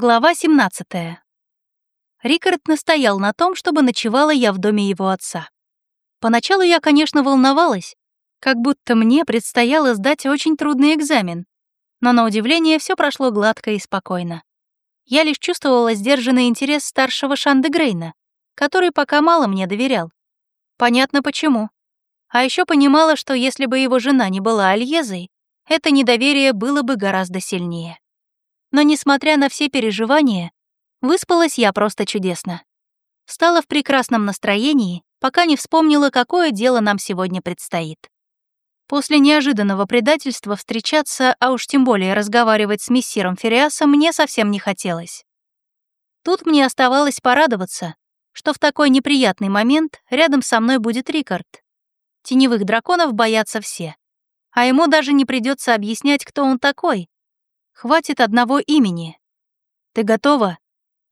Глава 17. Рикард настоял на том, чтобы ночевала я в доме его отца. Поначалу я, конечно, волновалась, как будто мне предстояло сдать очень трудный экзамен, но на удивление все прошло гладко и спокойно. Я лишь чувствовала сдержанный интерес старшего Шанды Грейна, который пока мало мне доверял. Понятно почему. А еще понимала, что если бы его жена не была Альезой, это недоверие было бы гораздо сильнее. Но, несмотря на все переживания, выспалась я просто чудесно. Стала в прекрасном настроении, пока не вспомнила, какое дело нам сегодня предстоит. После неожиданного предательства встречаться, а уж тем более разговаривать с мессиром Фериасом мне совсем не хотелось. Тут мне оставалось порадоваться, что в такой неприятный момент рядом со мной будет Рикард. Теневых драконов боятся все. А ему даже не придется объяснять, кто он такой, Хватит одного имени. Ты готова?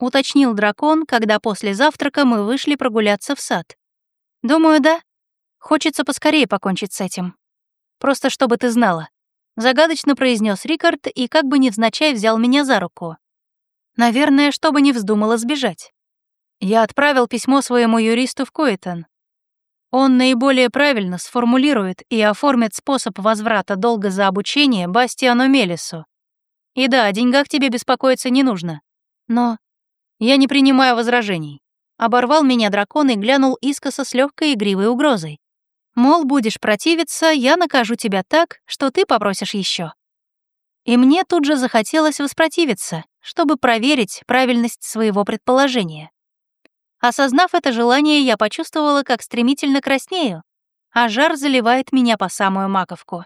уточнил дракон, когда после завтрака мы вышли прогуляться в сад. Думаю, да. Хочется поскорее покончить с этим. Просто чтобы ты знала. Загадочно произнес Рикард и как бы невзначай взял меня за руку. Наверное, чтобы не вздумала сбежать. Я отправил письмо своему юристу в Коэтон. Он наиболее правильно сформулирует и оформит способ возврата долга за обучение Бастиану Мелису. И да, о деньгах тебе беспокоиться не нужно. Но я не принимаю возражений. Оборвал меня дракон и глянул искоса с легкой игривой угрозой. Мол, будешь противиться, я накажу тебя так, что ты попросишь еще. И мне тут же захотелось воспротивиться, чтобы проверить правильность своего предположения. Осознав это желание, я почувствовала, как стремительно краснею, а жар заливает меня по самую маковку.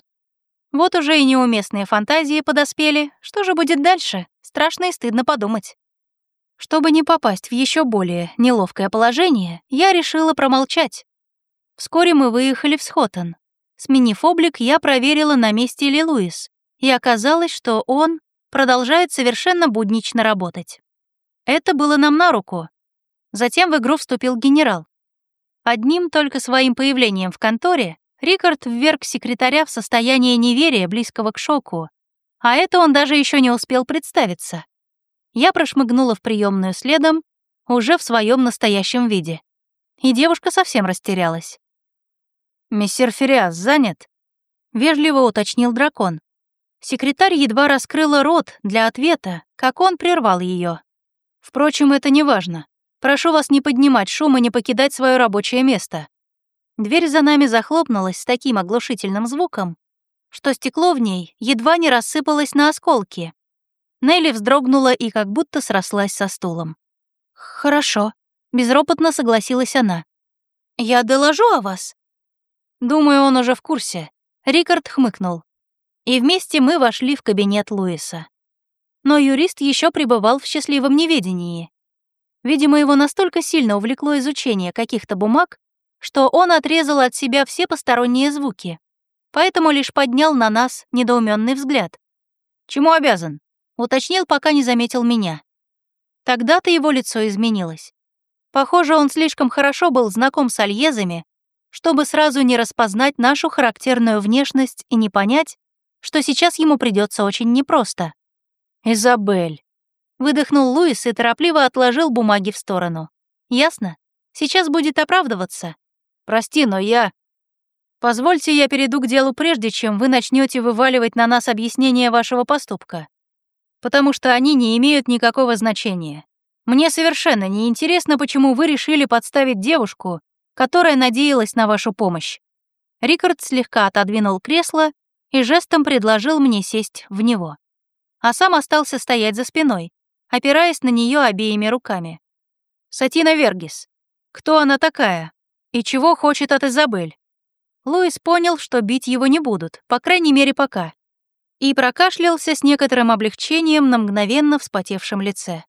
Вот уже и неуместные фантазии подоспели. Что же будет дальше? Страшно и стыдно подумать. Чтобы не попасть в еще более неловкое положение, я решила промолчать. Вскоре мы выехали в Схотон. Сменив облик, я проверила, на месте ли Луис, и оказалось, что он продолжает совершенно буднично работать. Это было нам на руку. Затем в игру вступил генерал. Одним только своим появлением в конторе Рикард вверг секретаря в состояние неверия, близкого к шоку, а это он даже еще не успел представиться. Я прошмыгнула в приемную следом, уже в своем настоящем виде. И девушка совсем растерялась. «Мессер Фериас занят?» — вежливо уточнил дракон. Секретарь едва раскрыла рот для ответа, как он прервал ее. «Впрочем, это не важно. Прошу вас не поднимать шум и не покидать свое рабочее место. Дверь за нами захлопнулась с таким оглушительным звуком, что стекло в ней едва не рассыпалось на осколки. Нелли вздрогнула и как будто срослась со стулом. «Хорошо», — безропотно согласилась она. «Я доложу о вас». Думаю, он уже в курсе. Рикард хмыкнул. И вместе мы вошли в кабинет Луиса. Но юрист еще пребывал в счастливом неведении. Видимо, его настолько сильно увлекло изучение каких-то бумаг, что он отрезал от себя все посторонние звуки, поэтому лишь поднял на нас недоуменный взгляд. «Чему обязан?» — уточнил, пока не заметил меня. Тогда-то его лицо изменилось. Похоже, он слишком хорошо был знаком с альезами, чтобы сразу не распознать нашу характерную внешность и не понять, что сейчас ему придется очень непросто. «Изабель», — выдохнул Луис и торопливо отложил бумаги в сторону. «Ясно? Сейчас будет оправдываться, Прости, но я... Позвольте, я перейду к делу прежде, чем вы начнете вываливать на нас объяснение вашего поступка. Потому что они не имеют никакого значения. Мне совершенно не интересно, почему вы решили подставить девушку, которая надеялась на вашу помощь. Рикард слегка отодвинул кресло и жестом предложил мне сесть в него. А сам остался стоять за спиной, опираясь на нее обеими руками. Сатина Вергис. Кто она такая? И чего хочет от Изабель? Луис понял, что бить его не будут, по крайней мере, пока. И прокашлялся с некоторым облегчением на мгновенно вспотевшем лице.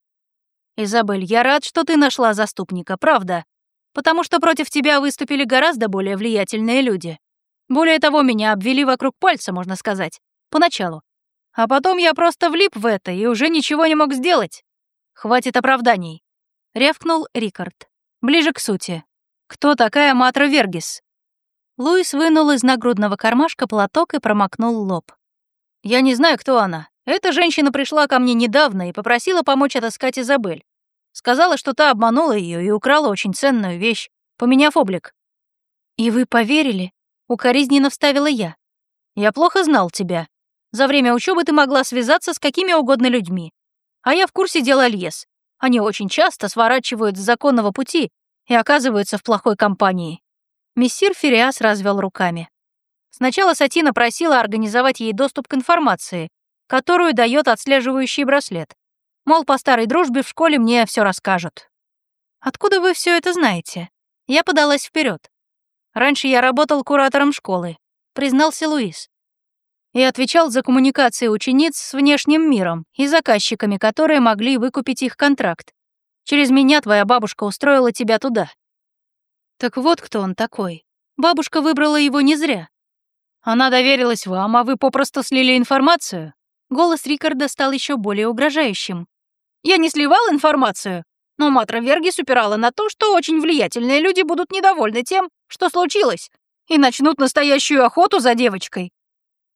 «Изабель, я рад, что ты нашла заступника, правда. Потому что против тебя выступили гораздо более влиятельные люди. Более того, меня обвели вокруг пальца, можно сказать, поначалу. А потом я просто влип в это и уже ничего не мог сделать. Хватит оправданий», — рявкнул Рикард. «Ближе к сути. «Кто такая Матра Вергис?» Луис вынул из нагрудного кармашка платок и промокнул лоб. «Я не знаю, кто она. Эта женщина пришла ко мне недавно и попросила помочь отыскать Изабель. Сказала, что та обманула ее и украла очень ценную вещь, поменяв облик. «И вы поверили?» — укоризненно вставила я. «Я плохо знал тебя. За время учебы ты могла связаться с какими угодно людьми. А я в курсе дела Альес. Они очень часто сворачивают с законного пути и оказываются в плохой компании». Мессир Фериас развел руками. Сначала Сатина просила организовать ей доступ к информации, которую дает отслеживающий браслет. Мол, по старой дружбе в школе мне все расскажут. «Откуда вы все это знаете?» Я подалась вперед. Раньше я работал куратором школы, признался Луис. И отвечал за коммуникации учениц с внешним миром и заказчиками, которые могли выкупить их контракт. Через меня твоя бабушка устроила тебя туда. Так вот кто он такой. Бабушка выбрала его не зря. Она доверилась вам, а вы попросту слили информацию. Голос Рикарда стал еще более угрожающим. Я не сливал информацию, но Матра Вергис упирала на то, что очень влиятельные люди будут недовольны тем, что случилось, и начнут настоящую охоту за девочкой.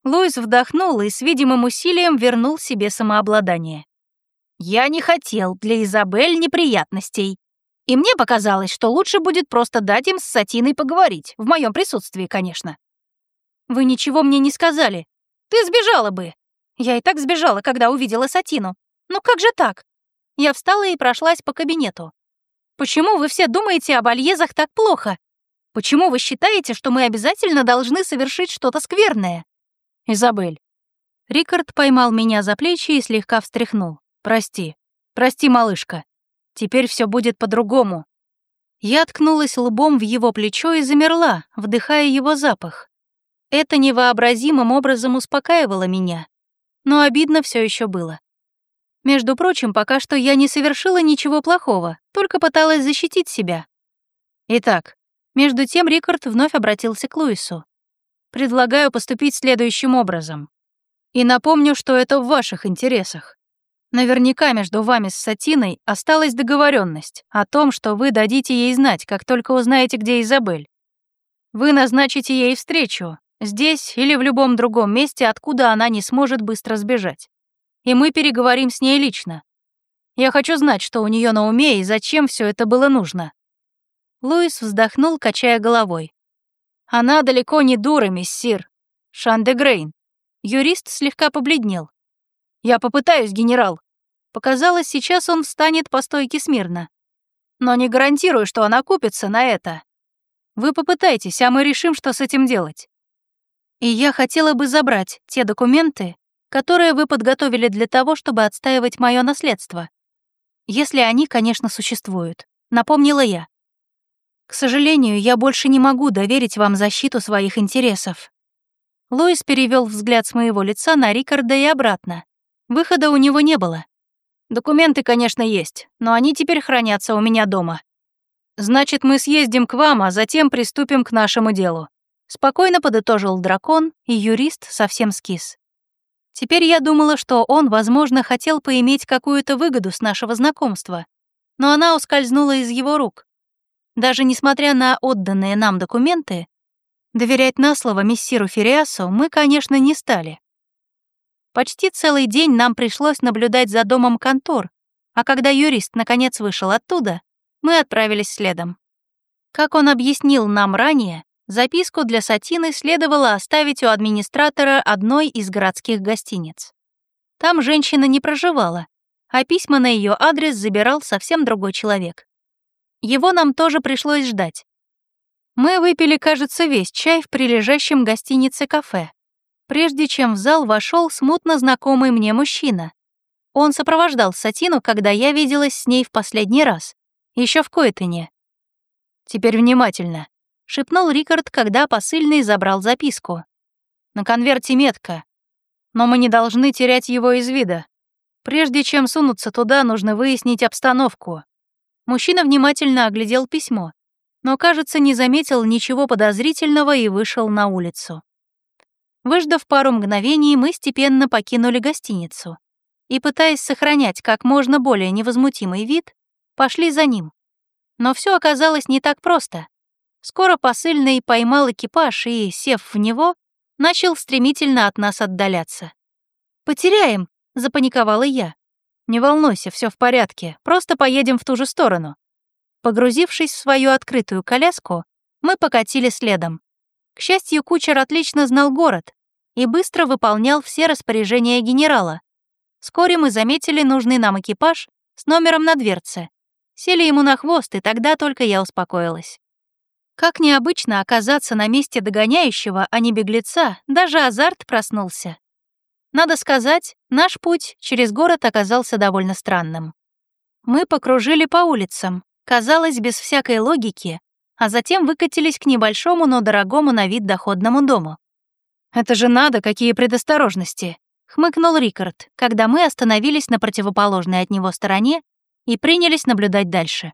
Луис вдохнул и с видимым усилием вернул себе самообладание. «Я не хотел для Изабель неприятностей. И мне показалось, что лучше будет просто дать им с Сатиной поговорить, в моем присутствии, конечно». «Вы ничего мне не сказали. Ты сбежала бы». Я и так сбежала, когда увидела Сатину. Ну как же так? Я встала и прошлась по кабинету. «Почему вы все думаете об альезах так плохо? Почему вы считаете, что мы обязательно должны совершить что-то скверное?» «Изабель». Рикард поймал меня за плечи и слегка встряхнул. «Прости. Прости, малышка. Теперь все будет по-другому». Я ткнулась лбом в его плечо и замерла, вдыхая его запах. Это невообразимым образом успокаивало меня. Но обидно все еще было. Между прочим, пока что я не совершила ничего плохого, только пыталась защитить себя. Итак, между тем Рикард вновь обратился к Луису. Предлагаю поступить следующим образом. И напомню, что это в ваших интересах. Наверняка между вами с Сатиной осталась договоренность о том, что вы дадите ей знать, как только узнаете, где Изабель. Вы назначите ей встречу, здесь или в любом другом месте, откуда она не сможет быстро сбежать и мы переговорим с ней лично. Я хочу знать, что у нее на уме и зачем все это было нужно». Луис вздохнул, качая головой. «Она далеко не дура, миссир. Шанде Грейн». Юрист слегка побледнел. «Я попытаюсь, генерал». Показалось, сейчас он встанет по стойке смирно. «Но не гарантирую, что она купится на это. Вы попытайтесь, а мы решим, что с этим делать». И я хотела бы забрать те документы, которые вы подготовили для того, чтобы отстаивать мое наследство. Если они, конечно, существуют, напомнила я. К сожалению, я больше не могу доверить вам защиту своих интересов. Луис перевел взгляд с моего лица на Рикарда и обратно. Выхода у него не было. Документы, конечно, есть, но они теперь хранятся у меня дома. Значит, мы съездим к вам, а затем приступим к нашему делу. Спокойно подытожил дракон, и юрист совсем скис. Теперь я думала, что он, возможно, хотел поиметь какую-то выгоду с нашего знакомства, но она ускользнула из его рук. Даже несмотря на отданные нам документы, доверять на слово мессиру Фериасу мы, конечно, не стали. Почти целый день нам пришлось наблюдать за домом контор, а когда юрист наконец вышел оттуда, мы отправились следом. Как он объяснил нам ранее, Записку для Сатины следовало оставить у администратора одной из городских гостиниц. Там женщина не проживала, а письма на ее адрес забирал совсем другой человек. Его нам тоже пришлось ждать. Мы выпили, кажется, весь чай в прилежащем гостинице кафе, прежде чем в зал вошел смутно знакомый мне мужчина. Он сопровождал Сатину, когда я виделась с ней в последний раз, еще в Коэтоне. Теперь внимательно. — шепнул Рикард, когда посыльный забрал записку. «На конверте метка. Но мы не должны терять его из вида. Прежде чем сунуться туда, нужно выяснить обстановку». Мужчина внимательно оглядел письмо, но, кажется, не заметил ничего подозрительного и вышел на улицу. Выждав пару мгновений, мы степенно покинули гостиницу и, пытаясь сохранять как можно более невозмутимый вид, пошли за ним. Но все оказалось не так просто. Скоро посыльный поймал экипаж и, сев в него, начал стремительно от нас отдаляться. «Потеряем!» — запаниковала я. «Не волнуйся, все в порядке, просто поедем в ту же сторону». Погрузившись в свою открытую коляску, мы покатили следом. К счастью, кучер отлично знал город и быстро выполнял все распоряжения генерала. Вскоре мы заметили нужный нам экипаж с номером на дверце. Сели ему на хвост, и тогда только я успокоилась. Как необычно оказаться на месте догоняющего, а не беглеца, даже азарт проснулся. Надо сказать, наш путь через город оказался довольно странным. Мы покружили по улицам, казалось, без всякой логики, а затем выкатились к небольшому, но дорогому на вид доходному дому. «Это же надо, какие предосторожности!» — хмыкнул Рикард, когда мы остановились на противоположной от него стороне и принялись наблюдать дальше.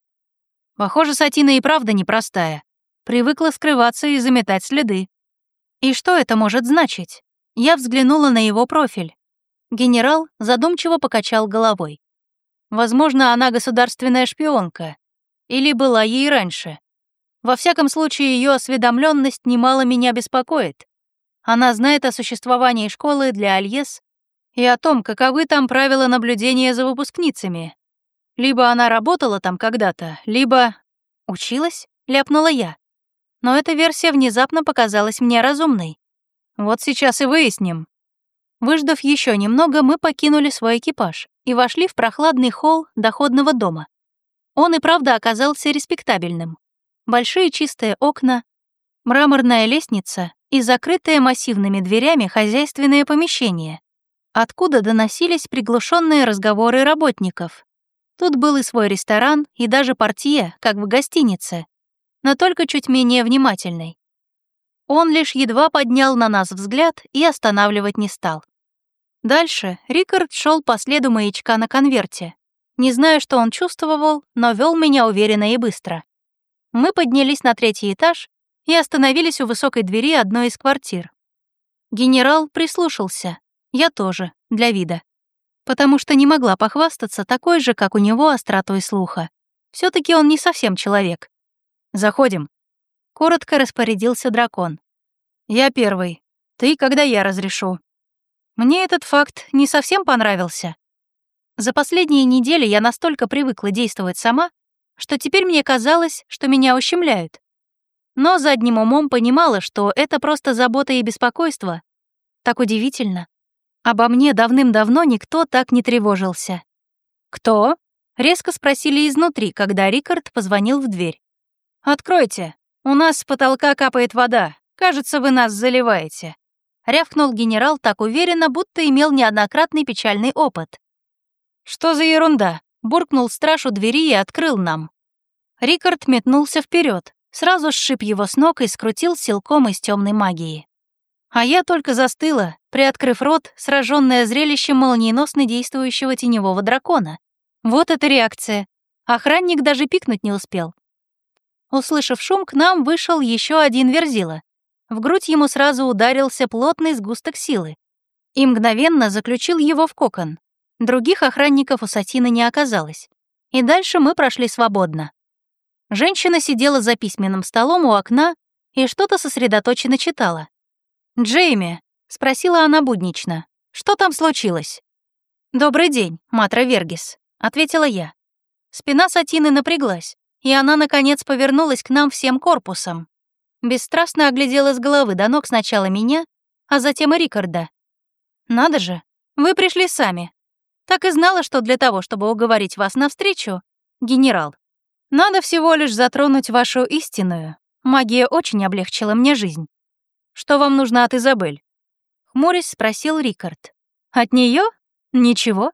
Похоже, Сатина и правда непростая. Привыкла скрываться и заметать следы. И что это может значить? Я взглянула на его профиль. Генерал задумчиво покачал головой. Возможно, она государственная шпионка. Или была ей раньше. Во всяком случае, ее осведомленность немало меня беспокоит. Она знает о существовании школы для Альес и о том, каковы там правила наблюдения за выпускницами. Либо она работала там когда-то, либо... «Училась?» — ляпнула я. Но эта версия внезапно показалась мне разумной. Вот сейчас и выясним. Выждав еще немного, мы покинули свой экипаж и вошли в прохладный холл доходного дома. Он и правда оказался респектабельным. Большие чистые окна, мраморная лестница и закрытое массивными дверями хозяйственное помещение, откуда доносились приглушенные разговоры работников. Тут был и свой ресторан, и даже портье, как в гостинице, но только чуть менее внимательный. Он лишь едва поднял на нас взгляд и останавливать не стал. Дальше Рикард шел по следу маячка на конверте. Не знаю, что он чувствовал, но вел меня уверенно и быстро. Мы поднялись на третий этаж и остановились у высокой двери одной из квартир. Генерал прислушался, я тоже, для вида. Потому что не могла похвастаться такой же, как у него, остротой слуха. все таки он не совсем человек. «Заходим», Коротко распорядился дракон. «Я первый. Ты, когда я разрешу». Мне этот факт не совсем понравился. За последние недели я настолько привыкла действовать сама, что теперь мне казалось, что меня ущемляют. Но задним умом понимала, что это просто забота и беспокойство. Так удивительно. Обо мне давным-давно никто так не тревожился. «Кто?» — резко спросили изнутри, когда Рикард позвонил в дверь. «Откройте», «У нас с потолка капает вода. Кажется, вы нас заливаете», — рявкнул генерал так уверенно, будто имел неоднократный печальный опыт. «Что за ерунда?» — буркнул страж у двери и открыл нам. Рикард метнулся вперед, сразу сшиб его с ног и скрутил силком из темной магии. А я только застыла, приоткрыв рот, сраженная зрелищем молниеносно действующего теневого дракона. Вот эта реакция. Охранник даже пикнуть не успел. Услышав шум, к нам вышел еще один верзила. В грудь ему сразу ударился плотный сгусток силы и мгновенно заключил его в кокон. Других охранников у Сатины не оказалось. И дальше мы прошли свободно. Женщина сидела за письменным столом у окна и что-то сосредоточенно читала. «Джейми», — спросила она буднично, — «что там случилось?» «Добрый день, Матра Вергис», — ответила я. Спина Сатины напряглась и она, наконец, повернулась к нам всем корпусом. Бесстрастно оглядела с головы до ног сначала меня, а затем и Рикарда. «Надо же, вы пришли сами. Так и знала, что для того, чтобы уговорить вас навстречу, генерал, надо всего лишь затронуть вашу истинную. Магия очень облегчила мне жизнь. Что вам нужно от Изабель?» Хмурясь спросил Рикард. «От нее? Ничего».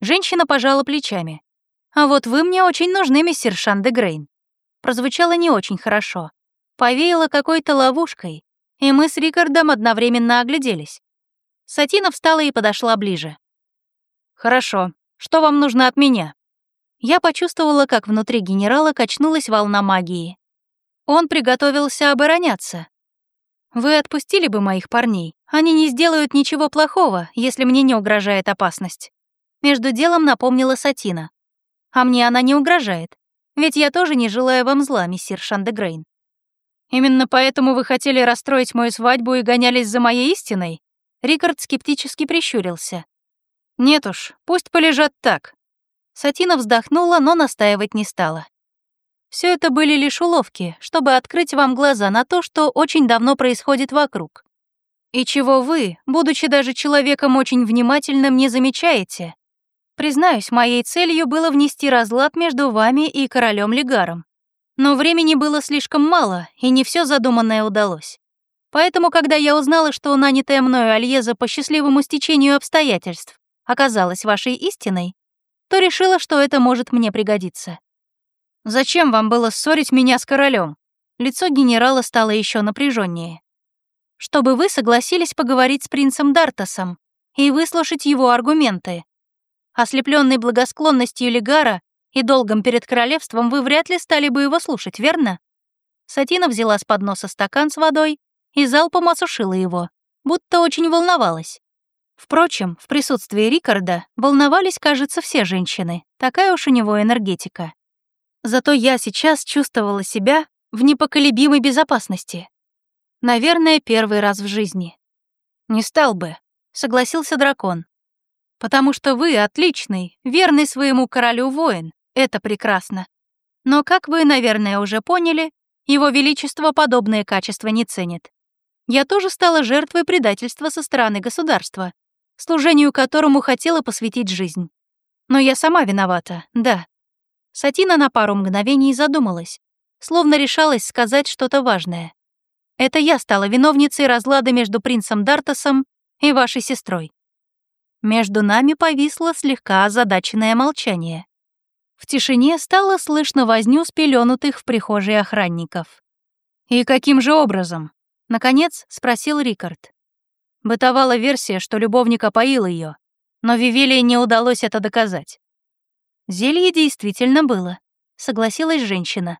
Женщина пожала плечами. «А вот вы мне очень нужны, мистер Шандегрейн». Прозвучало не очень хорошо. Повеяло какой-то ловушкой, и мы с Рикардом одновременно огляделись. Сатина встала и подошла ближе. «Хорошо. Что вам нужно от меня?» Я почувствовала, как внутри генерала качнулась волна магии. Он приготовился обороняться. «Вы отпустили бы моих парней. Они не сделают ничего плохого, если мне не угрожает опасность». Между делом напомнила Сатина. А мне она не угрожает. Ведь я тоже не желаю вам зла, миссир Шандегрейн. Именно поэтому вы хотели расстроить мою свадьбу и гонялись за моей истиной? Рикард скептически прищурился. Нет уж, пусть полежат так. Сатина вздохнула, но настаивать не стала. Все это были лишь уловки, чтобы открыть вам глаза на то, что очень давно происходит вокруг. И чего вы, будучи даже человеком очень внимательным, не замечаете. Признаюсь, моей целью было внести разлад между вами и королем Лигаром. Но времени было слишком мало, и не все задуманное удалось. Поэтому, когда я узнала, что нанятая мною Альеза по счастливому стечению обстоятельств оказалась вашей истиной, то решила, что это может мне пригодиться. Зачем вам было ссорить меня с королем? Лицо генерала стало еще напряженнее. Чтобы вы согласились поговорить с принцем Дартасом и выслушать его аргументы. Ослепленный благосклонностью Легара и долгом перед королевством, вы вряд ли стали бы его слушать, верно? Сатина взяла с подноса стакан с водой и залпом осушила его, будто очень волновалась. Впрочем, в присутствии Рикарда волновались, кажется, все женщины, такая уж у него энергетика. Зато я сейчас чувствовала себя в непоколебимой безопасности. Наверное, первый раз в жизни. «Не стал бы», — согласился дракон. «Потому что вы отличный, верный своему королю воин. Это прекрасно. Но, как вы, наверное, уже поняли, его величество подобные качества не ценит. Я тоже стала жертвой предательства со стороны государства, служению которому хотела посвятить жизнь. Но я сама виновата, да. Сатина на пару мгновений задумалась, словно решалась сказать что-то важное. Это я стала виновницей разлада между принцем Дартасом и вашей сестрой. Между нами повисло слегка озадаченное молчание. В тишине стало слышно возню спеленутых в прихожей охранников. «И каким же образом?» — наконец спросил Рикард. Бытовала версия, что любовник опоил ее, но Вивелии не удалось это доказать. Зелье действительно было, согласилась женщина.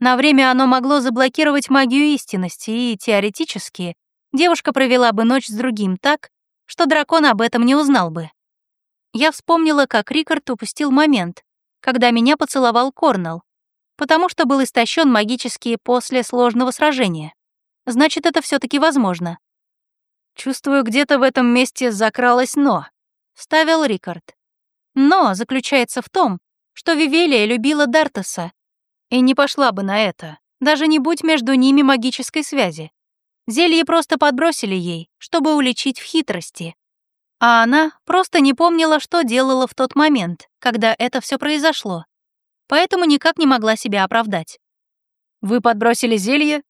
На время оно могло заблокировать магию истинности, и, теоретически, девушка провела бы ночь с другим так, что дракон об этом не узнал бы. Я вспомнила, как Рикард упустил момент, когда меня поцеловал Корнелл, потому что был истощен магически после сложного сражения. Значит, это все таки возможно. Чувствую, где-то в этом месте закралось «но», — вставил Рикард. Но заключается в том, что Вивелия любила Дартаса и не пошла бы на это, даже не будь между ними магической связи. Зелье просто подбросили ей, чтобы уличить в хитрости. А она просто не помнила, что делала в тот момент, когда это все произошло. Поэтому никак не могла себя оправдать. «Вы подбросили зелье?»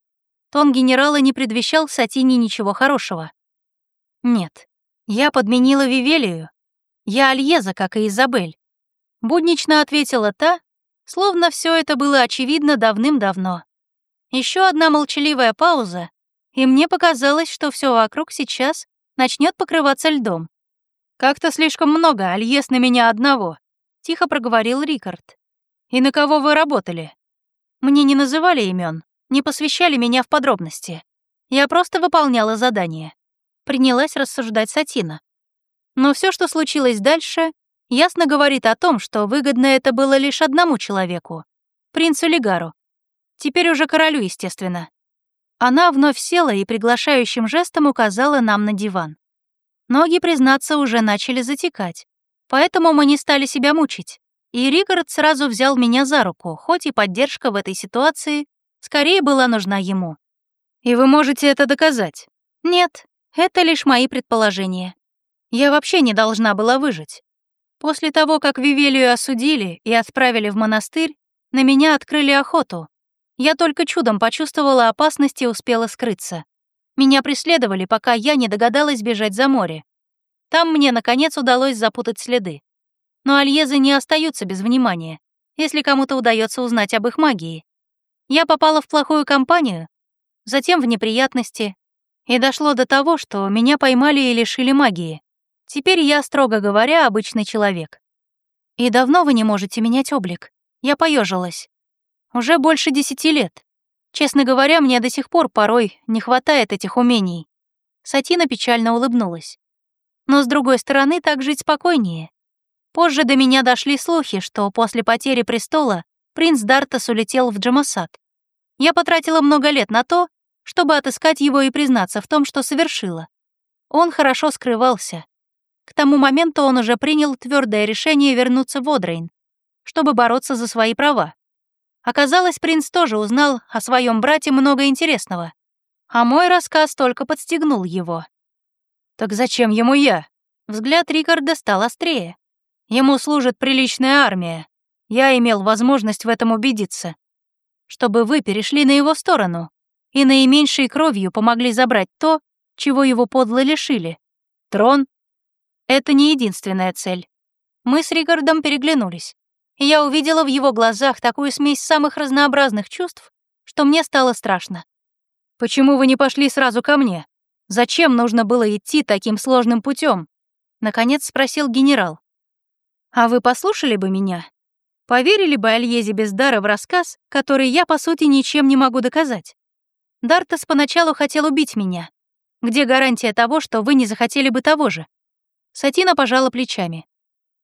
Тон генерала не предвещал Сатине ничего хорошего. «Нет, я подменила Вивелию, я Альеза, как и Изабель. Буднично ответила та, словно все это было очевидно давным-давно. Еще одна молчаливая пауза, и мне показалось, что все вокруг сейчас начнет покрываться льдом. «Как-то слишком много, Альес на меня одного», — тихо проговорил Рикард. «И на кого вы работали?» Мне не называли имен, не посвящали меня в подробности. Я просто выполняла задание. Принялась рассуждать Сатина. Но все, что случилось дальше, ясно говорит о том, что выгодно это было лишь одному человеку — принцу Лигару. Теперь уже королю, естественно. Она вновь села и приглашающим жестом указала нам на диван. Ноги, признаться, уже начали затекать, поэтому мы не стали себя мучить. И Ригард сразу взял меня за руку, хоть и поддержка в этой ситуации скорее была нужна ему. «И вы можете это доказать?» «Нет, это лишь мои предположения. Я вообще не должна была выжить. После того, как Вивелию осудили и отправили в монастырь, на меня открыли охоту. Я только чудом почувствовала опасность и успела скрыться. Меня преследовали, пока я не догадалась бежать за море. Там мне, наконец, удалось запутать следы. Но альезы не остаются без внимания, если кому-то удается узнать об их магии. Я попала в плохую компанию, затем в неприятности, и дошло до того, что меня поймали и лишили магии. Теперь я, строго говоря, обычный человек. И давно вы не можете менять облик? Я поежилась. Уже больше десяти лет. Честно говоря, мне до сих пор порой не хватает этих умений. Сатина печально улыбнулась. Но, с другой стороны, так жить спокойнее. Позже до меня дошли слухи, что после потери престола принц Дартас улетел в Джамасад. Я потратила много лет на то, чтобы отыскать его и признаться в том, что совершила. Он хорошо скрывался, К тому моменту он уже принял твердое решение вернуться в Одрейн, чтобы бороться за свои права. Оказалось, принц тоже узнал о своем брате много интересного, а мой рассказ только подстегнул его. «Так зачем ему я?» Взгляд Рикарда стал острее. «Ему служит приличная армия. Я имел возможность в этом убедиться. Чтобы вы перешли на его сторону и наименьшей кровью помогли забрать то, чего его подло лишили. Трон — это не единственная цель. Мы с Ригардом переглянулись, я увидела в его глазах такую смесь самых разнообразных чувств, что мне стало страшно. «Почему вы не пошли сразу ко мне? Зачем нужно было идти таким сложным путем? Наконец спросил генерал. «А вы послушали бы меня? Поверили бы Альезе без дара в рассказ, который я, по сути, ничем не могу доказать? Дартас поначалу хотел убить меня. Где гарантия того, что вы не захотели бы того же?» Сатина пожала плечами.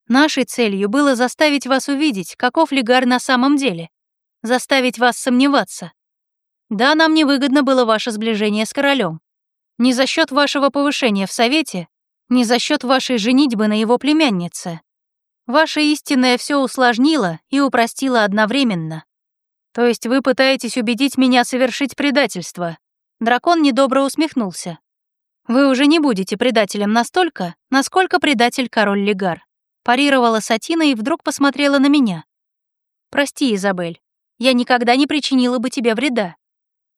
«Нашей целью было заставить вас увидеть, каков Лигар на самом деле, заставить вас сомневаться. Да, нам невыгодно было ваше сближение с королем. Не за счет вашего повышения в Совете, не за счет вашей женитьбы на его племяннице. Ваша истинная все усложнила и упростила одновременно. То есть вы пытаетесь убедить меня совершить предательство. Дракон недобро усмехнулся. Вы уже не будете предателем настолько, насколько предатель король Легар. Парировала Сатина и вдруг посмотрела на меня. Прости, Изабель, я никогда не причинила бы тебе вреда.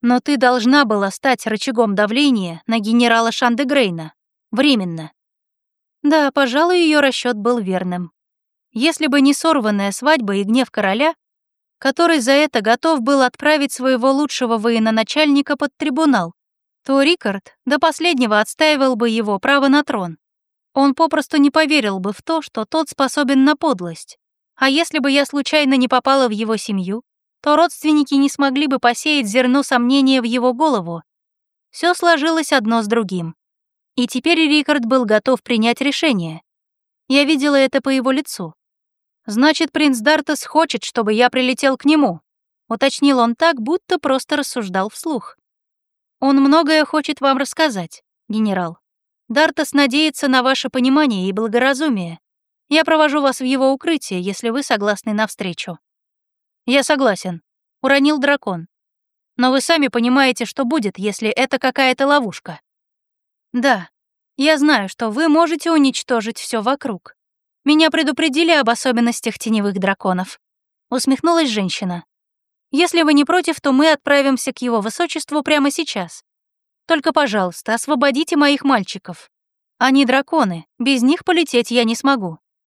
Но ты должна была стать рычагом давления на генерала Шандегрейна. Временно. Да, пожалуй, ее расчет был верным. Если бы не сорванная свадьба и гнев короля, который за это готов был отправить своего лучшего военачальника под трибунал, то Рикард до последнего отстаивал бы его право на трон. Он попросту не поверил бы в то, что тот способен на подлость. А если бы я случайно не попала в его семью, то родственники не смогли бы посеять зерно сомнения в его голову. Все сложилось одно с другим. И теперь Рикард был готов принять решение. Я видела это по его лицу. «Значит, принц Дартас хочет, чтобы я прилетел к нему», уточнил он так, будто просто рассуждал вслух. «Он многое хочет вам рассказать, генерал. Дартас надеется на ваше понимание и благоразумие. Я провожу вас в его укрытие, если вы согласны на встречу». «Я согласен», — уронил дракон. «Но вы сами понимаете, что будет, если это какая-то ловушка». Да, я знаю, что вы можете уничтожить все вокруг. Меня предупредили об особенностях теневых драконов. Усмехнулась женщина. Если вы не против, то мы отправимся к его высочеству прямо сейчас. Только, пожалуйста, освободите моих мальчиков. Они драконы, без них полететь я не смогу.